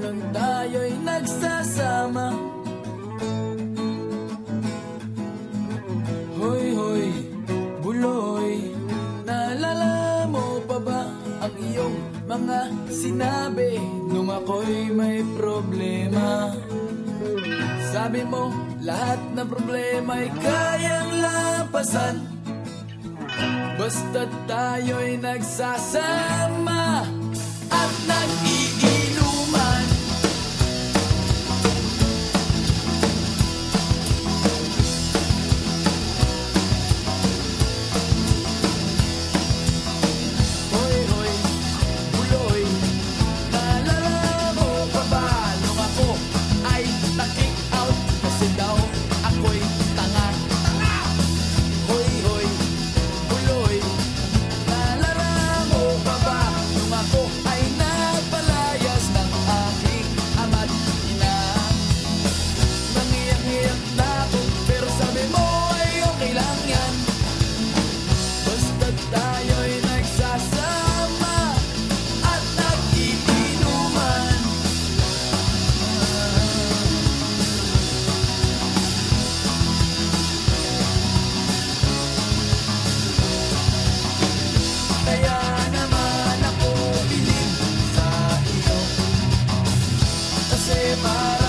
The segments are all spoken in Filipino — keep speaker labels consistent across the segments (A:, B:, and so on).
A: nung tayo'y nagsasama. Hoy hoy, buloy Naalala mo pa ba ang iyong mga sinabi Nung ako'y may problema? Sabi mo, lahat ng problema'y kayang lapasan Basta tayo'y nagsasama At nag separar.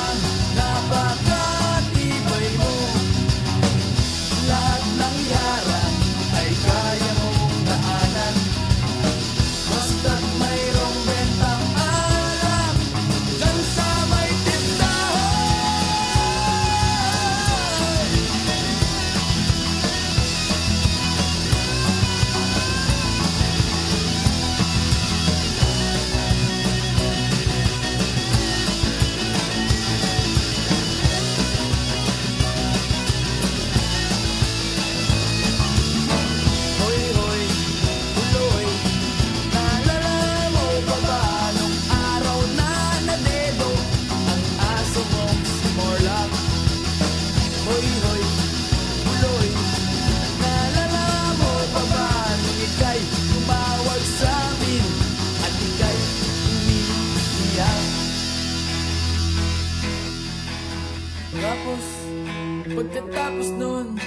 A: Pagkatapos nun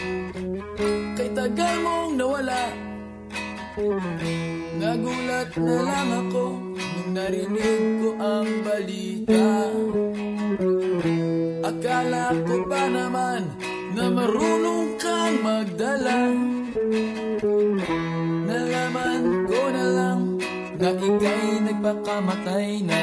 A: Kay tagal mong nawala Nagulat na lang ako Nung narinig ko ang balita. Akala ko pa naman Na marunong kang magdala? Nalaman ko na lang Na ika'y nagpakamatay na.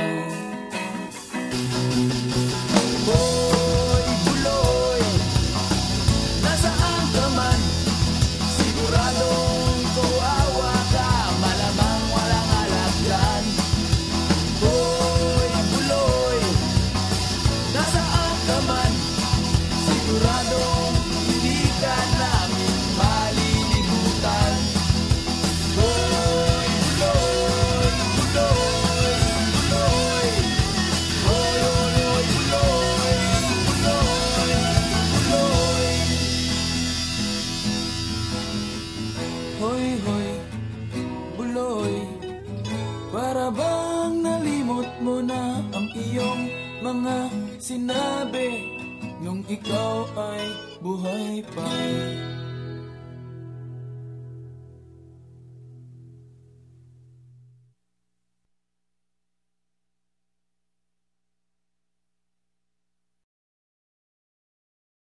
A: iyong mga sinabi Nung ikaw ay buhay pa.